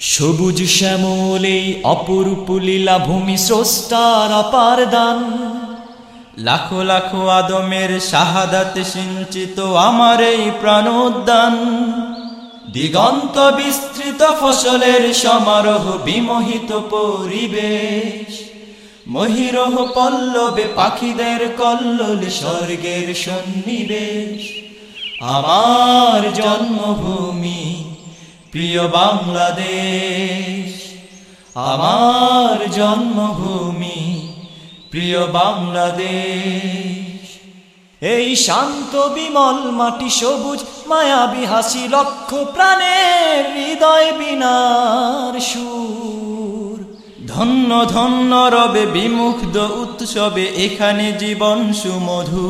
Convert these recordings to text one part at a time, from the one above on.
সবুজ শ্যামল অপরূপ লীলা ভূমি স্রষ্টার অপার দান। লাখো লাখো আদমের শাহাদাত সিঞ্চিত আমার এই প্রাণোদ্যান। দিগন্ত বিস্তৃত ফসলের সমারোহ বিমোহিত পরিবেশ। মহিরহ পল্লবে পাখিদের কল্লোল স্বর্গের সন্নিবেশ। আমার জন্মভূমি প্রিয় বাংলাদেশ, আমার জন্মভূমি প্রিয় বাংলাদেশ। এই শান্ত বিমল মাটি সবুজ, মায়াবী হাসি লক্ষ প্রাণের হৃদয় বিনার সুর। ধন্য ধন্য রবে বিমুগ্ধ উৎসবে, এখানে জীবন সুমধু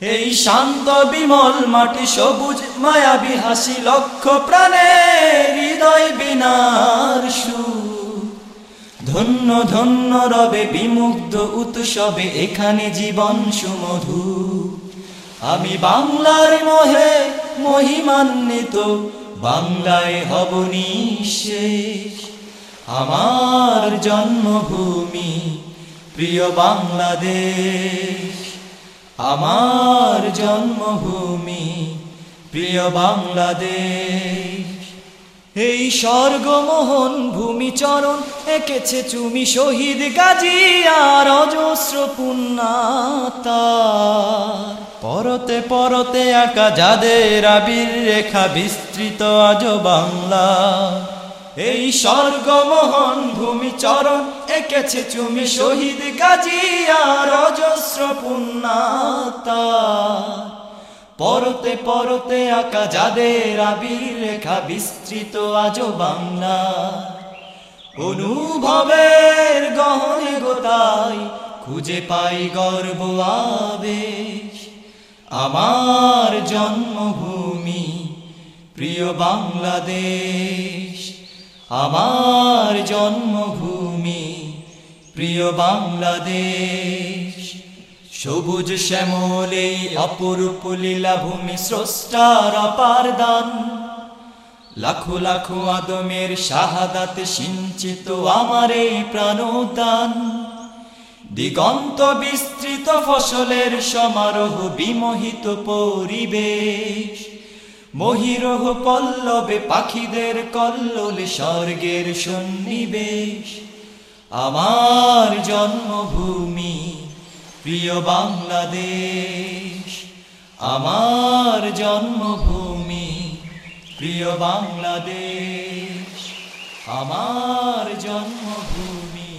এই শান্ত বিমল মাটি সবুজ, মায়াবী হাসি লক্ষ প্রাণের হৃদয় বিনার ধন্য ধন্য রবে বিমুগ্ধ উৎসবে, এখানে জীবন সুমধু আমি বাংলার মহে মহিমান্বিত, বাংলায় হব নিঃশেষ। আমার জন্মভূমি প্রিয় বাংলাদেশ। আমার জন্মভূমি, প্রিয় বাংলাদেশ। এই স্বর্গমোহন ভূমিচরণ এঁকেছে চুমি শহীদ গাজী আর অজস্র পুণ্যাতার পরতে পরতে আঁকা যাদের আবির রেখা বিস্তৃত আজ বাংলা। এই স্বর্গমোহন ভূমিচরণ এঁকেছে চুমি শহীদ গাজী আর অজস্র পরতে পরতে আঁকা যাদের আবির রেখা বিস্তৃত আজ বাংলা। অনুভবের গহনে গোতাই খুঁজে পাই গর্ব আবেশ। আমার জন্মভূমি প্রিয় বাংলাদেশ। আমার জন্মভূমি প্রিয় বাংলাদেশ। সবুজ শ্যামলে অপরূপ লীলা ভূমি স্রষ্টার অপার দান। লাখো লাখো আদমের শাহাদাত সিঞ্চিত আমার এই প্রাণদান। দিগন্ত বিস্তৃত ফসলের সমারোহ বিমোহিত পরিবেশ। মহিরহ পল্লবে পাখিদের কল্লোল স্বর্গের সন্নিবেশ। আমার জন্মভূমি প্রিয় বাংলাদেশ আমার জন্মভূমি প্রিয় বাংলাদেশ আমার জন্মভূমি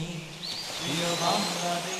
প্রিয় বাংলাদেশ।